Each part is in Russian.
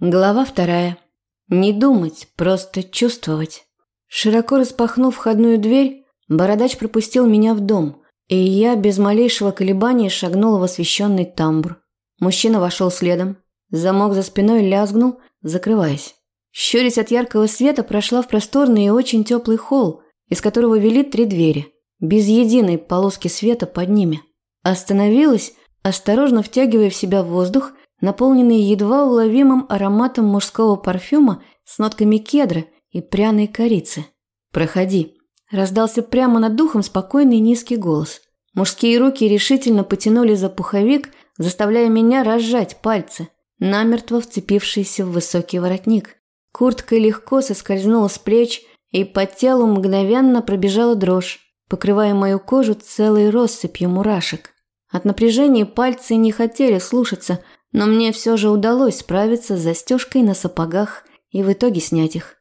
Глава вторая. Не думать, просто чувствовать. Широко распахнув входную дверь, бородач пропустил меня в дом, и я без малейшего колебания шагнула в освещенный тамбур. Мужчина вошел следом. Замок за спиной лязгнул, закрываясь. Щурясь от яркого света, прошла в просторный и очень теплый холл, из которого вели три двери, без единой полоски света под ними. Остановилась, осторожно втягивая в себя воздух наполненный едва уловимым ароматом мужского парфюма с нотками кедра и пряной корицы. «Проходи», – раздался прямо над духом спокойный низкий голос. Мужские руки решительно потянули за пуховик, заставляя меня разжать пальцы, намертво вцепившиеся в высокий воротник. Куртка легко соскользнула с плеч, и по телу мгновенно пробежала дрожь, покрывая мою кожу целой россыпью мурашек. От напряжения пальцы не хотели слушаться, но мне все же удалось справиться с застежкой на сапогах и в итоге снять их.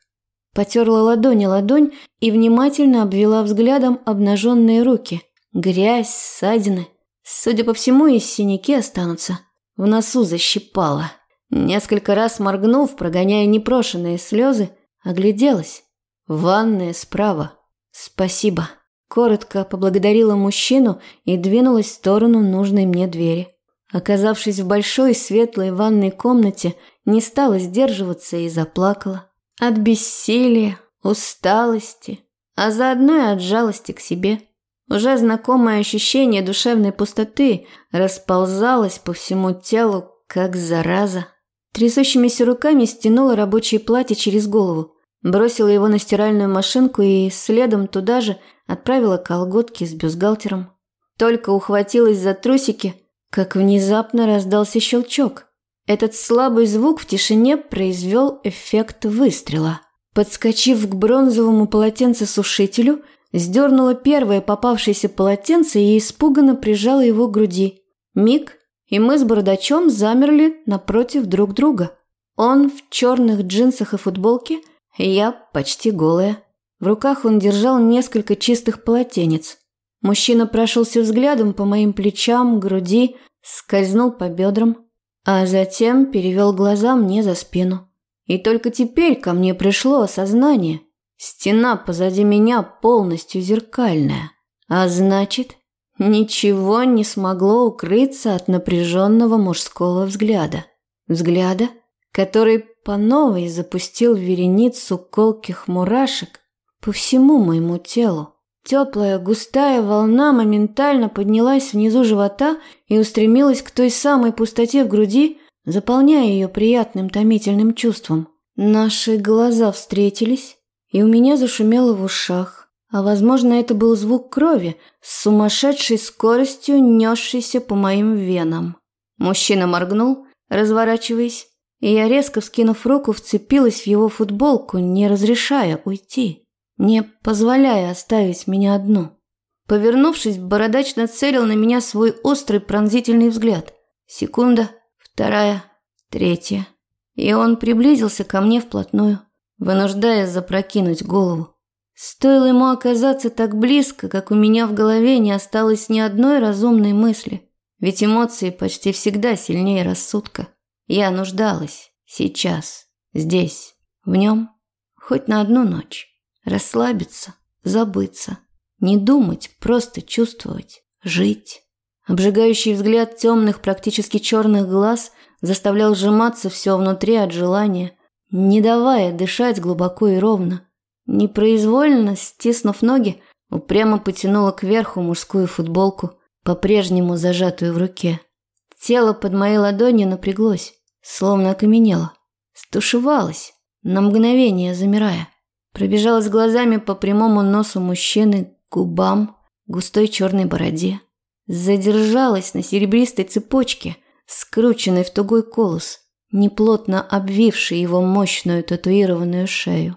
Потерла ладонь ладонь и внимательно обвела взглядом обнаженные руки. Грязь, ссадины. Судя по всему, и синяки останутся. В носу защипала. Несколько раз моргнув, прогоняя непрошенные слезы, огляделась. Ванная справа. Спасибо. Коротко поблагодарила мужчину и двинулась в сторону нужной мне двери. Оказавшись в большой светлой ванной комнате, не стала сдерживаться и заплакала. От бессилия, усталости, а заодно и от жалости к себе. Уже знакомое ощущение душевной пустоты расползалось по всему телу, как зараза. Трясущимися руками стянула рабочее платье через голову, бросила его на стиральную машинку и следом туда же отправила колготки с бюстгальтером. Только ухватилась за трусики – как внезапно раздался щелчок. Этот слабый звук в тишине произвел эффект выстрела. Подскочив к бронзовому полотенцесушителю, сдернула первое попавшееся полотенце и испуганно прижала его к груди. Миг, и мы с бородачом замерли напротив друг друга. Он в черных джинсах и футболке, я почти голая. В руках он держал несколько чистых полотенец. Мужчина прошелся взглядом по моим плечам, груди, скользнул по бедрам, а затем перевел глаза мне за спину. И только теперь ко мне пришло осознание. Стена позади меня полностью зеркальная. А значит, ничего не смогло укрыться от напряженного мужского взгляда. Взгляда, который по новой запустил вереницу колких мурашек по всему моему телу. Теплая, густая волна моментально поднялась внизу живота и устремилась к той самой пустоте в груди, заполняя ее приятным томительным чувством. Наши глаза встретились, и у меня зашумело в ушах. А возможно, это был звук крови с сумасшедшей скоростью, несшейся по моим венам. Мужчина моргнул, разворачиваясь, и я, резко вскинув руку, вцепилась в его футболку, не разрешая уйти не позволяя оставить меня одну. Повернувшись, бородач нацелил на меня свой острый пронзительный взгляд. Секунда, вторая, третья. И он приблизился ко мне вплотную, вынуждая запрокинуть голову. Стоило ему оказаться так близко, как у меня в голове не осталось ни одной разумной мысли. Ведь эмоции почти всегда сильнее рассудка. Я нуждалась сейчас, здесь, в нем, хоть на одну ночь. Расслабиться, забыться, не думать, просто чувствовать, жить. Обжигающий взгляд темных, практически черных глаз заставлял сжиматься все внутри от желания, не давая дышать глубоко и ровно. Непроизвольно, стиснув ноги, упрямо потянула кверху мужскую футболку, по-прежнему зажатую в руке. Тело под моей ладонью напряглось, словно окаменело. Стушевалось, на мгновение замирая. Пробежалась глазами по прямому носу мужчины, губам, густой черной бороде. Задержалась на серебристой цепочке, скрученной в тугой колос, неплотно обвившей его мощную татуированную шею.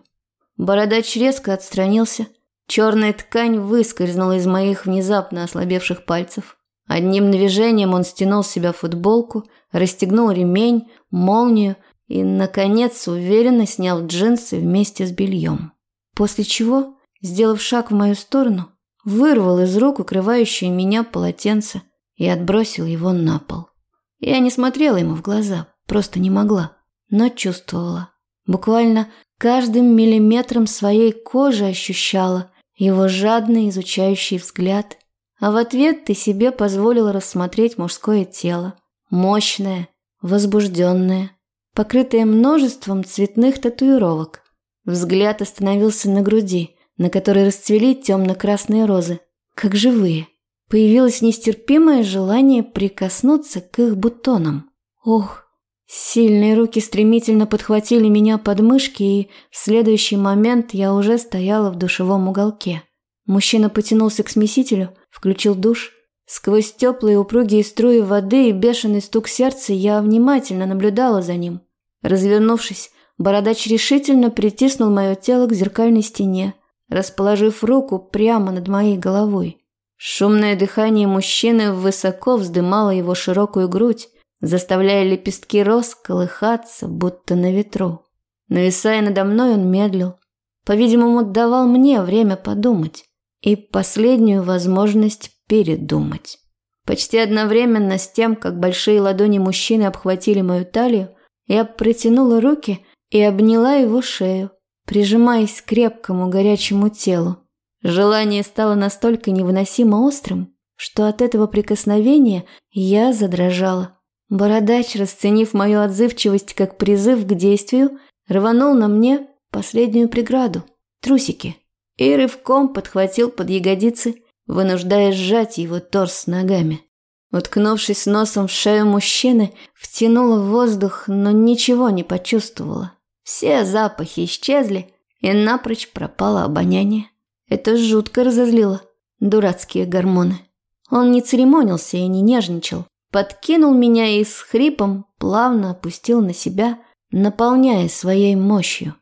Бородач резко отстранился. Черная ткань выскользнула из моих внезапно ослабевших пальцев. Одним движением он стянул с себя футболку, расстегнул ремень, молнию и, наконец, уверенно снял джинсы вместе с бельем. После чего, сделав шаг в мою сторону, вырвал из рук укрывающее меня полотенце и отбросил его на пол. Я не смотрела ему в глаза, просто не могла. но чувствовала. Буквально каждым миллиметром своей кожи ощущала его жадный изучающий взгляд. А в ответ ты себе позволила рассмотреть мужское тело. Мощное, возбужденное, покрытое множеством цветных татуировок. Взгляд остановился на груди, на которой расцвели темно-красные розы, как живые. Появилось нестерпимое желание прикоснуться к их бутонам. Ох, сильные руки стремительно подхватили меня под мышки, и в следующий момент я уже стояла в душевом уголке. Мужчина потянулся к смесителю, включил душ. Сквозь теплые упругие струи воды и бешеный стук сердца я внимательно наблюдала за ним. Развернувшись, бородач решительно притиснул мое тело к зеркальной стене, расположив руку прямо над моей головой. Шумное дыхание мужчины высоко вздымало его широкую грудь, заставляя лепестки роз колыхаться, будто на ветру. Нависая надо мной, он медлил. По-видимому, давал мне время подумать и последнюю возможность передумать. Почти одновременно с тем, как большие ладони мужчины обхватили мою талию, я протянула руки и обняла его шею, прижимаясь к крепкому горячему телу. Желание стало настолько невыносимо острым, что от этого прикосновения я задрожала. Бородач, расценив мою отзывчивость как призыв к действию, рванул на мне последнюю преграду – трусики, и рывком подхватил под ягодицы, вынуждая сжать его торс ногами. Уткнувшись носом в шею мужчины, втянула воздух, но ничего не почувствовала. Все запахи исчезли, и напрочь пропало обоняние. Это жутко разозлило. Дурацкие гормоны. Он не церемонился и не нежничал. Подкинул меня и с хрипом плавно опустил на себя, наполняя своей мощью.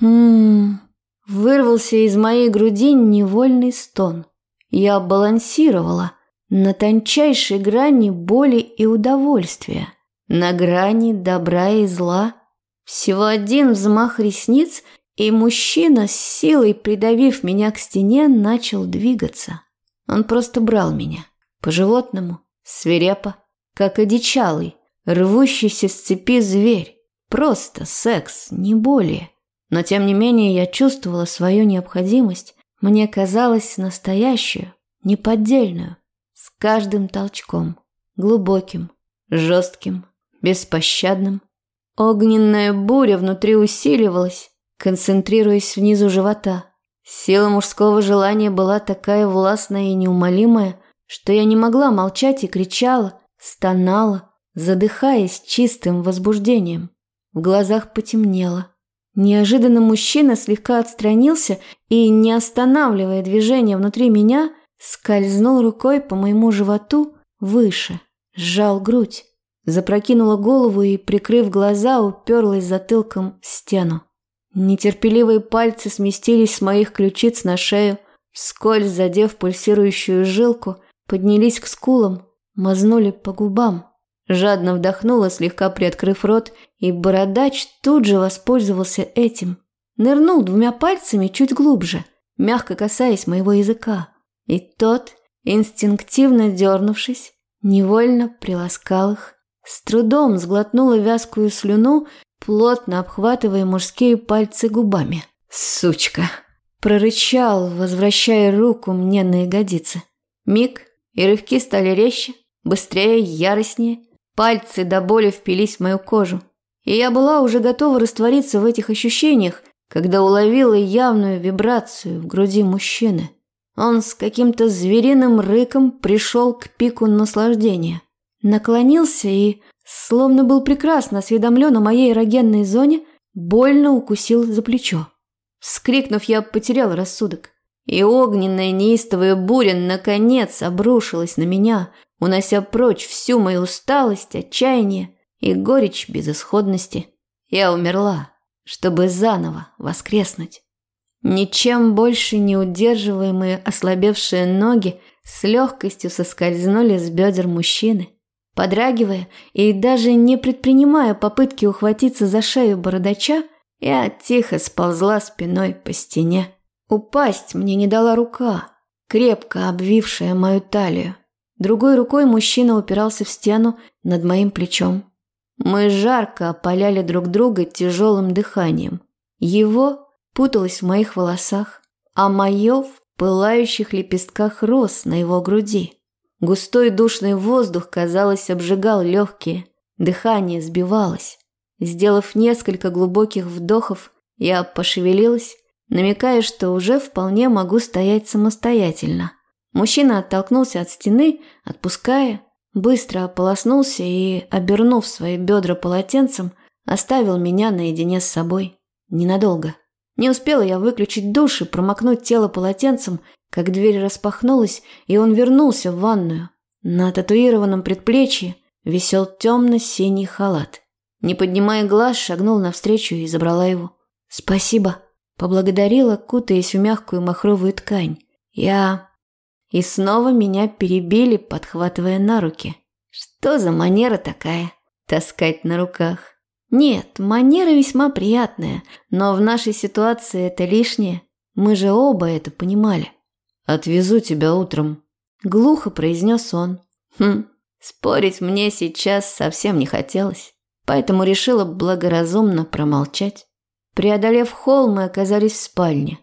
Хм... Вырвался из моей груди невольный стон. Я балансировала на тончайшей грани боли и удовольствия, на грани добра и зла. Всего один взмах ресниц, и мужчина, с силой придавив меня к стене, начал двигаться. Он просто брал меня. По-животному, свирепо, как одичалый, рвущийся с цепи зверь. Просто секс, не более. Но тем не менее я чувствовала свою необходимость. Мне казалось настоящую, неподдельную. С каждым толчком. Глубоким, жестким, беспощадным. Огненная буря внутри усиливалась, концентрируясь внизу живота. Сила мужского желания была такая властная и неумолимая, что я не могла молчать и кричала, стонала, задыхаясь чистым возбуждением. В глазах потемнело. Неожиданно мужчина слегка отстранился и, не останавливая движение внутри меня, скользнул рукой по моему животу выше, сжал грудь, запрокинула голову и, прикрыв глаза, уперлась затылком в стену. Нетерпеливые пальцы сместились с моих ключиц на шею, вскользь задев пульсирующую жилку, поднялись к скулам, мазнули по губам. Жадно вдохнула, слегка приоткрыв рот, и бородач тут же воспользовался этим. Нырнул двумя пальцами чуть глубже, мягко касаясь моего языка. И тот, инстинктивно дернувшись, невольно приласкал их. С трудом сглотнула вязкую слюну плотно обхватывая мужские пальцы губами. «Сучка!» – прорычал, возвращая руку мне на ягодицы. Миг, и рывки стали резче, быстрее, яростнее. Пальцы до боли впились в мою кожу. И я была уже готова раствориться в этих ощущениях, когда уловила явную вибрацию в груди мужчины. Он с каким-то звериным рыком пришел к пику наслаждения. Наклонился и словно был прекрасно осведомлен о моей эрогенной зоне, больно укусил за плечо. Вскрикнув, я потерял рассудок. И огненная неистовая буря наконец обрушилась на меня, унося прочь всю мою усталость, отчаяние и горечь безысходности. Я умерла, чтобы заново воскреснуть. Ничем больше не удерживаемые ослабевшие ноги с легкостью соскользнули с бедер мужчины. Подрагивая и даже не предпринимая попытки ухватиться за шею бородача, я тихо сползла спиной по стене. Упасть мне не дала рука, крепко обвившая мою талию. Другой рукой мужчина упирался в стену над моим плечом. Мы жарко опаляли друг друга тяжелым дыханием. Его путалось в моих волосах, а мое в пылающих лепестках роз на его груди. Густой душный воздух, казалось, обжигал легкие, дыхание сбивалось. Сделав несколько глубоких вдохов, я пошевелилась, намекая, что уже вполне могу стоять самостоятельно. Мужчина оттолкнулся от стены, отпуская, быстро ополоснулся и, обернув свои бедра полотенцем, оставил меня наедине с собой. Ненадолго. Не успела я выключить душ и промокнуть тело полотенцем, как дверь распахнулась, и он вернулся в ванную. На татуированном предплечье висел темно-синий халат. Не поднимая глаз, шагнул навстречу и забрала его. «Спасибо», – поблагодарила, кутаясь в мягкую махровую ткань. «Я...» И снова меня перебили, подхватывая на руки. Что за манера такая? Таскать на руках. Нет, манера весьма приятная, но в нашей ситуации это лишнее. Мы же оба это понимали. «Отвезу тебя утром», – глухо произнес он. Хм, спорить мне сейчас совсем не хотелось, поэтому решила благоразумно промолчать. Преодолев холл, мы оказались в спальне.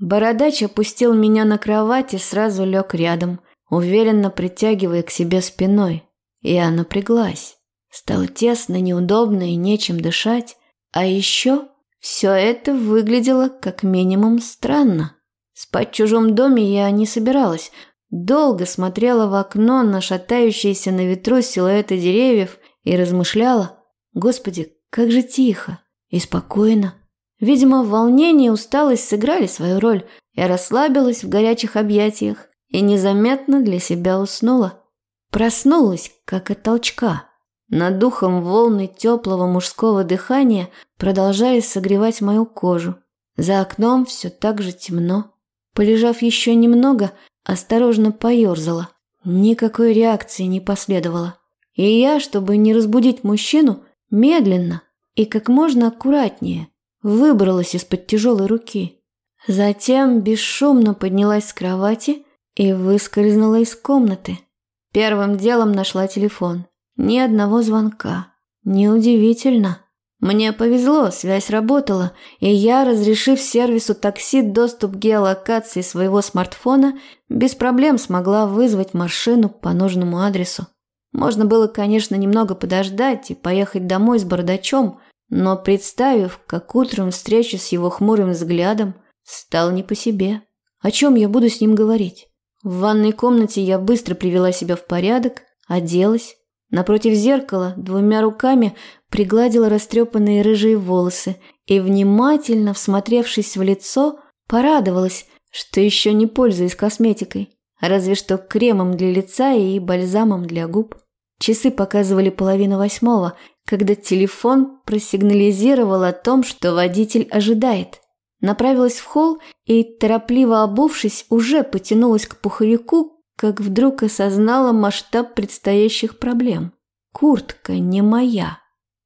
Бородач опустил меня на кровать и сразу лег рядом, уверенно притягивая к себе спиной. Я напряглась. Стало тесно, неудобно и нечем дышать. А еще все это выглядело как минимум странно. Спать в чужом доме я не собиралась. Долго смотрела в окно на шатающиеся на ветру силуэты деревьев и размышляла. Господи, как же тихо и спокойно. Видимо, волнение и усталость сыграли свою роль. Я расслабилась в горячих объятиях и незаметно для себя уснула. Проснулась, как от толчка. Над духом волны теплого мужского дыхания продолжали согревать мою кожу. За окном все так же темно. Полежав еще немного, осторожно поерзала. Никакой реакции не последовало. И я, чтобы не разбудить мужчину, медленно и как можно аккуратнее выбралась из-под тяжелой руки. Затем бесшумно поднялась с кровати и выскользнула из комнаты. Первым делом нашла телефон. Ни одного звонка. Неудивительно. Мне повезло, связь работала, и я, разрешив сервису такси доступ к геолокации своего смартфона, без проблем смогла вызвать машину по нужному адресу. Можно было, конечно, немного подождать и поехать домой с бардачом, но представив, как утром встречу с его хмурым взглядом, стал не по себе. О чем я буду с ним говорить? В ванной комнате я быстро привела себя в порядок, оделась. Напротив зеркала двумя руками пригладила растрепанные рыжие волосы и, внимательно всмотревшись в лицо, порадовалась, что еще не пользуюсь косметикой, разве что кремом для лица и бальзамом для губ. Часы показывали половину восьмого, когда телефон просигнализировал о том, что водитель ожидает. Направилась в холл и, торопливо обувшись, уже потянулась к пуховику, как вдруг осознала масштаб предстоящих проблем. Куртка не моя.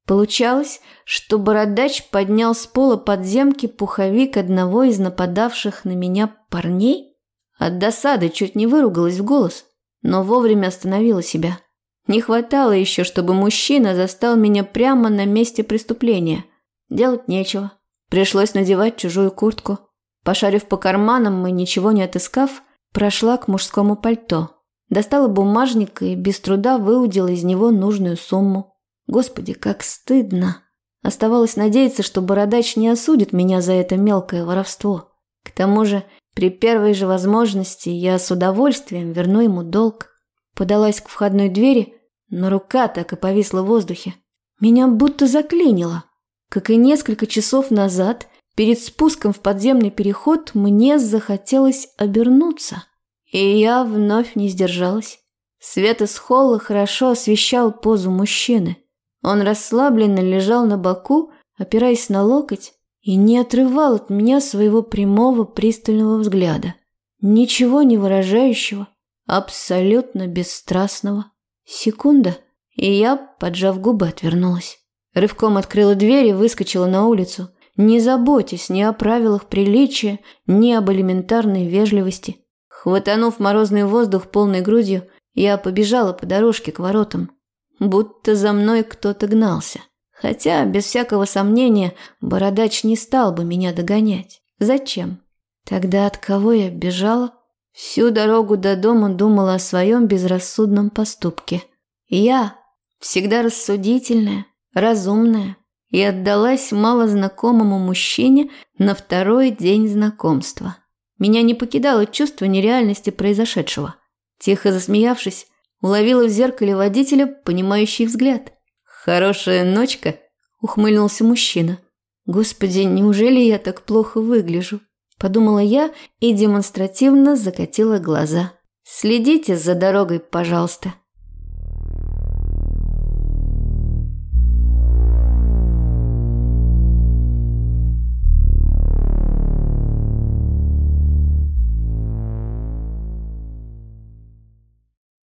Получалось, что бородач поднял с пола подземки пуховик одного из нападавших на меня парней? От досады чуть не выругалась в голос, но вовремя остановила себя. Не хватало еще, чтобы мужчина застал меня прямо на месте преступления. Делать нечего. Пришлось надевать чужую куртку. Пошарив по карманам и ничего не отыскав, прошла к мужскому пальто. Достала бумажник и без труда выудила из него нужную сумму. Господи, как стыдно. Оставалось надеяться, что бородач не осудит меня за это мелкое воровство. К тому же, при первой же возможности я с удовольствием верну ему долг. Подалась к входной двери но рука так и повисла в воздухе. Меня будто заклинило. Как и несколько часов назад, перед спуском в подземный переход мне захотелось обернуться. И я вновь не сдержалась. Свет из холла хорошо освещал позу мужчины. Он расслабленно лежал на боку, опираясь на локоть, и не отрывал от меня своего прямого пристального взгляда. Ничего не выражающего, абсолютно бесстрастного. Секунда, и я, поджав губы, отвернулась. Рывком открыла дверь и выскочила на улицу, не заботясь ни о правилах приличия, ни об элементарной вежливости. Хватанув морозный воздух полной грудью, я побежала по дорожке к воротам. будто за мной кто-то гнался. Хотя, без всякого сомнения, бородач не стал бы меня догонять. Зачем? Тогда от кого я бежала? Всю дорогу до дома думала о своем безрассудном поступке. Я, всегда рассудительная, разумная, и отдалась малознакомому мужчине на второй день знакомства. Меня не покидало чувство нереальности произошедшего. Тихо засмеявшись, уловила в зеркале водителя понимающий взгляд. «Хорошая ночка», – ухмыльнулся мужчина. «Господи, неужели я так плохо выгляжу?» – подумала я и демонстративно закатила глаза. «Следите за дорогой, пожалуйста».